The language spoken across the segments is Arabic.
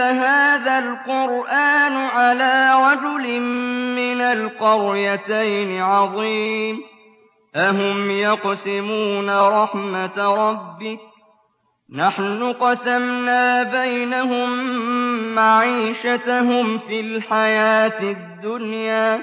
هَٰذَا الْقُرْآنُ عَلَىٰ رَجُلٍ مِّنَ الْقَرْيَتَيْنِ عَظِيمٍ. أَهُمْ يَقْسِمُونَ رَحْمَتَ رَبِّكَ ۚ؟ نَحْنُ قَسَمْنَا بَيْنَهُم مَّعِيشَتَهُمْ فِي الْحَيَاةِ الدُّنْيَا.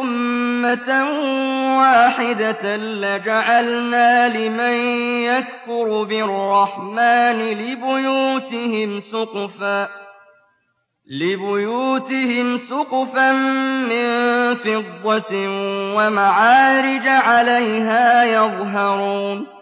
أُمَّةً وَاحِدَةً لَّجَعَلْنَا لِمَن يَكْفُرُ بِالرَّحْمَٰنِ لِبُيُوتِهِمْ سُقُفًا مِّن فِضَّةٍ وَمَعَارِجَ عَلَيْهَا يَظْهَرُونَ.